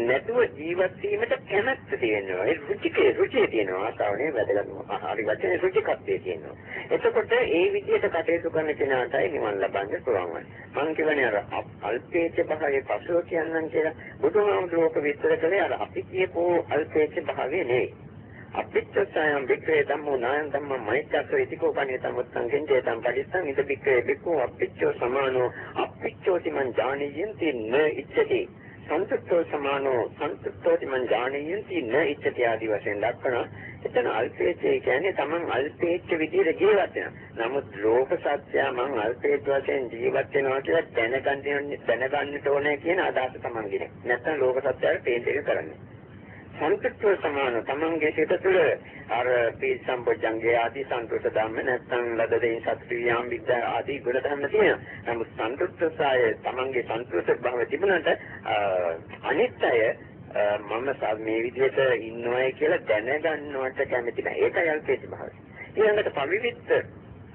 නැතුව ජීවත් වීමට කැමැත්ත තියෙනවා. ඒ රුචිකේ රුචිය තියෙනවා ආසාවනේ වැදගත් හරි වචනේ රුචිකත්වයේ තියෙනවා. එතකොට ඒ විදිහට කටයුතු කරන කෙනාටයි නිවන් ලබන්න පුළුවන් වන්නේ. මම කියන්නේ අර අල්පේච්ඡ භාවයේ පසුව කියන්නම් කියලා බුදුහාමුදුරුවෝ විස්තර කළේ අර අපි කියපෝ අල්පේච්ඡ භාවයේ නෙවෙයි. අපිච්චසයම් වික්‍රේ ධම්මෝ නායම් ධම්ම මෛත්‍යාසෝ ඉතිකෝ පණිතම් උත්තං ගෙන්ජේතම් පරිස්සං ඉද වික්‍රේ වික්ඛෝ අපිච්චෝ සමානෝ අපිච්චෝති මං ජානියන්ති න ඉච්ඡති සන්තුෂ්ඨෝ සමානෝ සන්තුෂ්ඨෝති මං ඥානීයන්ති න ඉච්ඡති ආදි වශයෙන් දක්වනවා. එතන අල්පේච්ඡය කියන්නේ Taman අල්පේච්ඡ විදිහට ජීවත් වෙනවා. නමුත් ලෝක සත්‍යය මං අල්පේච්ඡ වශයෙන් ජීවත් වෙනවා කියලා දැනගන්න දැනගන්නට ඕනේ කියන අදහස Tamanගේ. නැත්නම් ලෝක සත්‍යයට තේරෙන්න කරන්නේ. සන්තුෂ්ඨ සමාන තමන්ගේ සිත තුළ අර පී සම්පජංගේ ආදී සන්තුෂ්ඨ ධම්ම නැත්නම් ලද දෙයින් සත්‍ය වියම් විද්ද ආදී ගුණ ධර්ම තියෙනවා. නමුත් සන්තුෂ්ඨ සාය තමන්ගේ සන්තුෂ්ඨ භාව තිබුණාට අනිත්‍යය මම මේ විදිහට ඉන්නවයි කියලා දැනගන්නවට කැමති නැහැ. ඒකයි අල්පේති භාවය. ඊළඟට පවිවිත්ත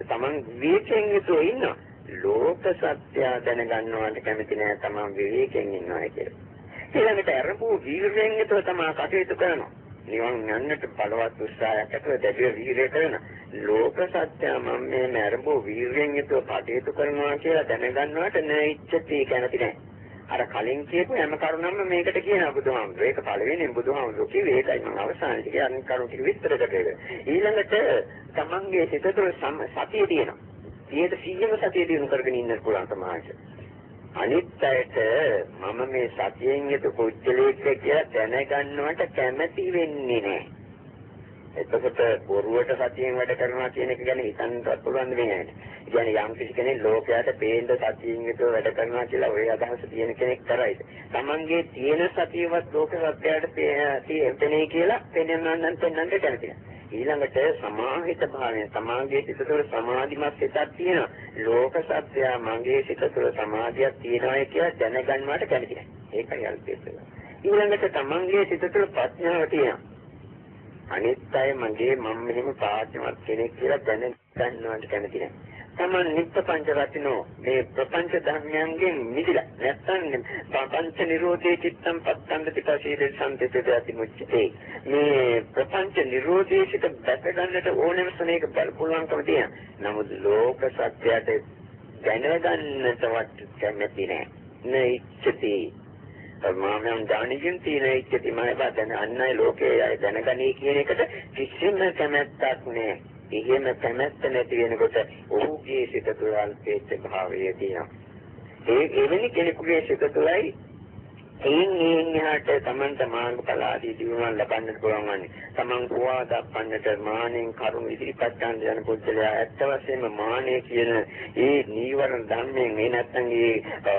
තමන් විවේකයෙන් යුතුව ඉන්නවා. ලෝක සත්‍ය දැනගන්නවට කැමති නැහැ තමන් විවේකයෙන් ඉන්නවා කියලා. ඊළඟට අරපු වීරයෙන් යුතුව තමයි කටයුතු කරනවා. නිවන් යන්නට බලවත් උත්සාහයක් ඇතුව දැඩි වීරය කරන ලෝක සත්‍ය මම මේ මරඹු වීරයෙන් යුතුව කටයුතු කරනවා කියලා දැනගන්නවට නැයිච්චති කැමති නැහැ. අර කලින් කියපු හැම කරුණක්ම මේකට කියනවා බුදුහාමුදුරේ. ඒක පළවෙනිම බුදුහාමුදුරුවෝ කිව්වේ ඒකයි මම අවසානයේ කිය අනිත් කරුණු ටික විස්තර කරේ. ඊළඟට තමන්ගේ සිත තුළ සතිය තියෙනවා. 100% සතිය දිනු කරගෙන ඉන්න පුළුවන් තමයි. අනිත් අයට මම මේ සතියෙන් යුතු පුද්ගලයෙක් කියලා දැනගන්නවට කැමති වෙන්නේ නැහැ. එතකොට බොරුවට සතියෙන් වැඩ කරනවා කියන එක ගැන හිතන්නවත් පුළුවන් දෙන්නේ නැහැ. කියන්නේ යම් කිසි කෙනෙක් ලෝකයට පේන්න සතියෙන් යුතුව වැඩ කරනවා කියලා ওই අදහස තියෙන කෙනෙක් කරයිද? Tamange තියෙන සතියවත් ලෝක සත්‍යයට තේරෙන්නේ කියලා පෙන්වන්නත් පෙන්වන්නට කැමති නැහැ. ඊළඟට සමාහිත භාවය සමාගයේ සිත තුළ සමාධිමත් සිතක් තියෙනවා. ලෝක සත්‍යය මගේ සිත තුළ සමාධියක් තියෙනවා කියලා දැනගන්නවට කැමති නැහැ. ඒකයි අල්පේසල. ඊළඟට තමන්ගේ සිත තුළ ප්‍රඥාව තියෙනවා. අනිත් අය මගේ මම මෙහෙම පාත්‍යමත් කෙනෙක් කියලා දැනගන්නවට කැමති නැහැ. තමන් නිත්‍ය පංච රතිනෝ මේ ප්‍රපංච ධර්මයන්ගෙන් මිදිලා. නැත්නම් ප්‍රපංච නිරෝධේ චිත්තම් පත්තන්ති පසීදේ සම්පිතේති මුච්චේ මේ ප්‍රපංච නිරෝධේ සිට දැක ගන්නට ඕනෙම සමයක බල පුළුවන්කම තියෙන නමුත් ලෝක සත්‍යයට දැනගන්නටවත් කැමති නෑ. නයිච්චති මාමයන් දැනගින් තියෙන ඉච්ඡති. මම බදන අන්නයි ලෝකයේ අය දැනගනී කියන එකට කිසිම කැමැත්තක් නෑ. එහෙම කැමැත්ත නැති වෙනකොට ඔහුගේ සිත තුළ අල්පේච්ඡ භාවය තියෙනවා. ඒ එවැනි කෙනෙකුගේ සිත තුළයි එයින් එයින් එහාට තමන්ට මාර්ගඵල ආදී දිනුවන් ලබන්නට පුළුවන් වන්නේ. තමන් හොවා දක්වන්නට මානෙන් කරුණ ඉදිරිපත් කරන යන පුද්ගලයා ඇත්ත වශයෙන්ම මානෙ කියන ඒ නීවරණ ධර්මයෙන් ඒ නැත්නම් ඒ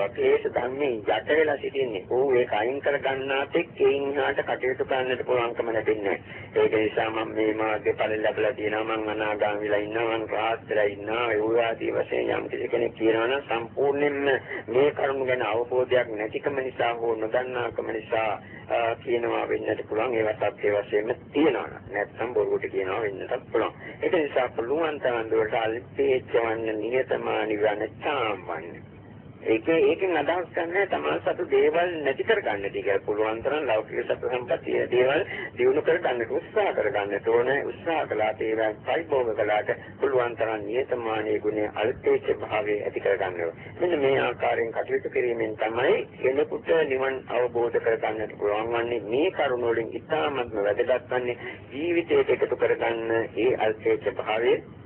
ක්ලේශ ධර්මයෙන් යට වෙලා සිටින්නේ. ඕ ඒක අයින් කර ගන්නාත් එක්ක එයින් එහාට කටයුතු කරන්නට පුළුවන්කම ලැබෙන්නේ. ඒක නිසා මම මේ මාර්ගඵල ලැබලා තියෙනවා මම අනාගාමීලා ඉන්නවා මම රාහත්ලා ඉන්නවා ඒ ආදී වශයෙන් යම් කෙනෙක් කියනවා නම් සම්පූර්ණයෙන්ම මේ කරුණ ගැන අවබෝධයක් නැතිකම නිසා හෝ නොදන්නාකම නිසා කියනවා වෙන්නට පුළුවන්. ඒවා සත්‍ය වශයෙන්ම තියෙනවා. නැත්නම් බොරුවට කියනවා වෙන්නත් පුළුවන්. ඒක නිසා පුළුවන් තරම් දුරට අල්පේච්චවන්න නියතමානි වන්න චාම්වන්නේ ඒක ඒකෙන් අදහස් කරන්නේ තමන් සතු දේවල් නැති කර ගන්න ටික. පුළුවන් තරම් ලෞකික සතු සම්පත්තිය දේවල් දිනු කර ගන්නට උත්සාහ කර ගන්නට ඕනේ. උත්සාහ කළාට ඒවා පරිභෝග කළාට පුළුවන් තරම් නියතමානී ගුණය අල්පේච්ඡ භාවයේ ඇති කර ගන්නවා මෙන්න මේ ආකාරයෙන් කටයුතු කිරීමෙන් තමයි කෙනෙකුට නිවන් අවබෝධ කර ගන්නට පුළුවන් වන්නේ. මේ කරුණ වලින් ඉතාමත්ම වැදගත් වන්නේ ජීවිතයට එකතු කරගන්න ඒ අල්පේච්ඡ භාවයේ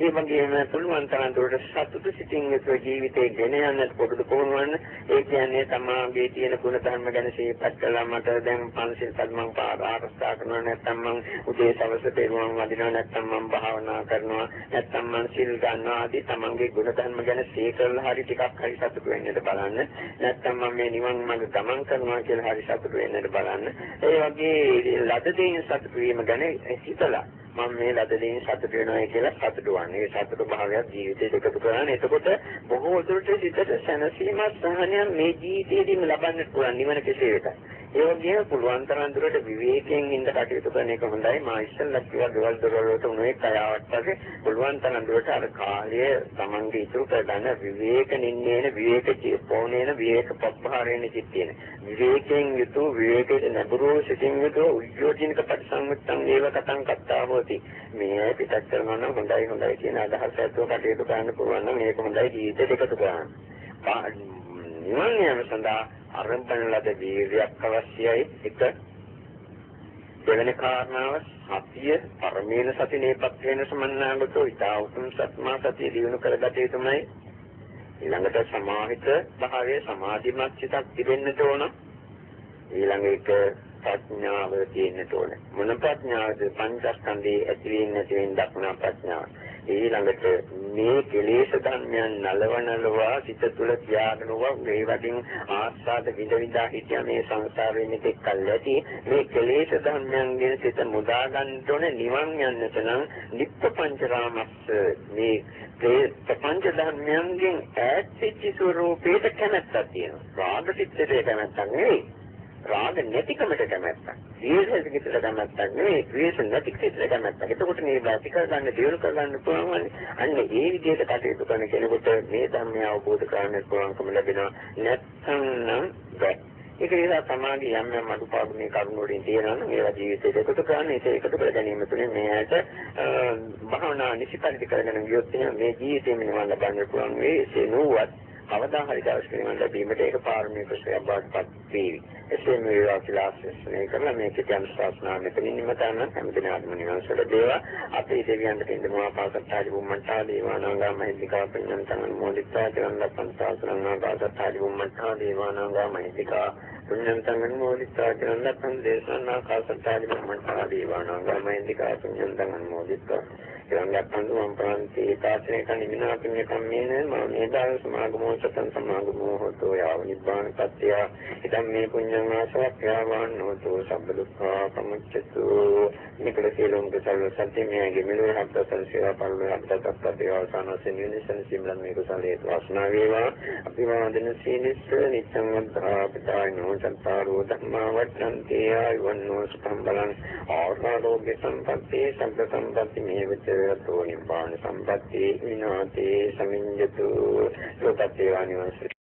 ඒ වගේම පුළුවන් තරම් දුරට සතුට සිතින් යුතුව ජීවිතේ ගෙන යන්නට පොඩු පුහුණුවන්න ඒ කියන්නේ තමාගේ තියෙන ගුණ ධර්ම ගැන සිහිපත් කළා මට. දැන් පන්සිල් සල්මන් පාර ආරක්ෂා කරනවා. නැත්නම් මං උදේ සවස පෙරවන් වදිනවා. නැත්නම් මං භාවනා කරනවා. නැත්නම් මං සිල් ගන්නවා ආදී තමන්ගේ ගුණ ධර්ම ගැන සිහි කරලා හරි ටිකක් හරි සතුට වෙන්නට බලන්න. නැත්නම් මම මේ නිවන් මඟ ගමන් කරනවා කියලා හරි සතුට වෙන්නට බලන්න. ඒ වගේ ලද දෙයින් සතුට වීම ගැන හිතලා මම මේ ලද දෙයින් සතුට වෙනවා කියලා සතුට වන්නේ. ඒ සතුට භාවයක් ජීවිතයට එකතු කරන්නේ. එතකොට බොහෝ දුරට සිතට සැනසීමක් සහනයක් මේ ජීවිතයේදීම ලබන්නට පුළුවන් නිවන කෙසේ වෙතත්. ඒ වගේම පුළුවන් තරම් දුරට විවේකයෙන් ඉඳ කටයුතු කරන එක හොඳයි. මා ඉස්සෙල්ලා කිව්වා ගෙවල් දොරවල් වලට උනේ කයාවට පස්සේ පුළුවන් තරම් දුරට අර කාලය Tamange ඉතුරු කරගන්න විවේක නින්නේන විවේක චේතෝනේන විවේක පබ්බහරේන චිත්තේන. විවේකයෙන් යුතු විවේකයේ නැඹුරු සිතින් යුතු උද්‍යෝජනික පරිසංයුක්තං ඒව කතං කත්තාවෝති. මේ පිටත් කරනවා නම් හොඳයි හොඳයි කියන අදහස ඇතුව කටයුතු කරන්න පුළුවන් නම් මේක හොඳයි ජීවිතේට එකතු කරන්න. නිවන් යාම සඳහා අරඹන ලද වීර්යයක් අවශ්‍යයි එක දෙවෙනි කාරණාව සතිය පරමේන සති නේපත් වෙන සමන්නාගතෝ ඊතා උතුම් සත්මා සතිය දිනු කරගත යුතුමයි ඊළඟට සමාහිත භාවයේ සමාධිමත් සිතක් තිබෙන්නට ඕන ඊළඟ එක ප්‍රඥාව තියෙන්නට ඕනේ. මොන ප්‍රඥාවද? පංචස්කන්ධයේ ඇති වෙන්නේ නැති වෙන දක්නා ප්‍රඥාව. ඊළඟට මේ කෙලෙස් ධර්මයන් නලවනලවා සිත තුළ තියාගෙනවා මේ වගේ ආස්වාද විඳ විඳා හිටියා මේ සංසාරේ මෙතෙක් කල් ඇති. මේ කෙලෙස් ධර්මයන්ගෙන් සිත මුදා ගන්නට ඕනේ නිවන් යන්නට නම් නිප්පංචරාමස්ස මේ ප්‍රපංච ධර්මයන්ගෙන් ඈත් වෙච්ච ස්වરૂපේට කැමැත්තක් තියෙනවා. රාග චිත්තේ කැමැත්තක් නෙවෙයි. රාග නැතිකමට කැමැත්තක්. ද්වේෂ කිසිට කැමැත්තක් නෙවෙයි. ද්වේෂ නැති කිසිට කැමැත්තක්. එතකොට මේ වාසික ගන්න දියුණු කරගන්න පුළුවන්. අන්න ඒ විදිහට කටයුතු කරන කෙනෙකුට මේ ධර්මය අවබෝධ කරගන්න පුළුවන්කම ලැබෙනවා. නැත්නම් බෑ. ඒක නිසා සමාධිය යම් යම් අඩුපාඩු මේ කරුණු වලින් තියෙනවා නම් ඒවා ජීවිතයට එකතු කරන්න ඒක එකතු කර ගැනීම තුළින් මේ ඇයට භාවනා නිසිපරිදි කරගෙන ගියොත් මේ ජීවිතේම නිවන් ලබන්න පුළුවන් වෙයි ඒ නුවත් කවදා හරි දවසක නිවන් ලැබීමට ඒක පාරමී කුසලයක් බවට පත් වේවි. එසේ මේ වාසිලාස්සයෙන් කරන මේ කියන ශාස්ත්‍රනා මෙතනින් මතන හැමදෙනාටම නිවන්සල දේවා අපේ දෙවියන්ට දෙන්න මහා පාසත්තාලි බුම්මණ්ඨා දේවානාංගා මහින්දිකා පුඤ්ඤන්තං අනුමෝදිතා චරණ පන්සාසනං පාසත්තාලි බුම්මණ්ඨා දේවානාංගා මහින්දිකා පුඤ්ඤන්තං අනුමෝදිතා චරණ පන්දේශනා පාසත්තාලි බුම්මණ්ඨා දේවානාංගා මහින්දිකා පුඤ්ඤන්තං අනුමෝදිතා චරණ පන්දුම් ප්‍රාන්තේ කාසනේ කනිනා පුඤ්ඤ කම්මේන මා මේ දාන සමාගමෝ සතන් සමාගමෝ හොතෝ යාව නිබ්බාන පත්‍ය ඉදම් මේ පුඤ්ඤ ආසවක්ඛ්‍යාවාන් හෝතෝ සබ්බ දුක්ඛා පමුච්ඡතු නිකල සීලොම් කුසල සත්‍යමයගේ මෙලොව හත්ත සංසේවා පරිලෝක හත්ත තත්ත දේවසන සෙන්විනිසන සිම්ලන් මේ කුසලයේ වාසනා වේවා. අභිවාදන සීනිස්ස නිච්ඡං වද්ධා පිතායනෝ චත්තාරෝ ධම්මා වච්ඡන්ති ආයවන්නෝ සුඛං බලං. ආරෝග්‍ය සම්පatti සම්ප සම්පatti මේ විචරතෝ නිබ්බාන සම්පatti විනාතේ සමිඤ්ඤතු. සෝතත්තේ වානිවංශ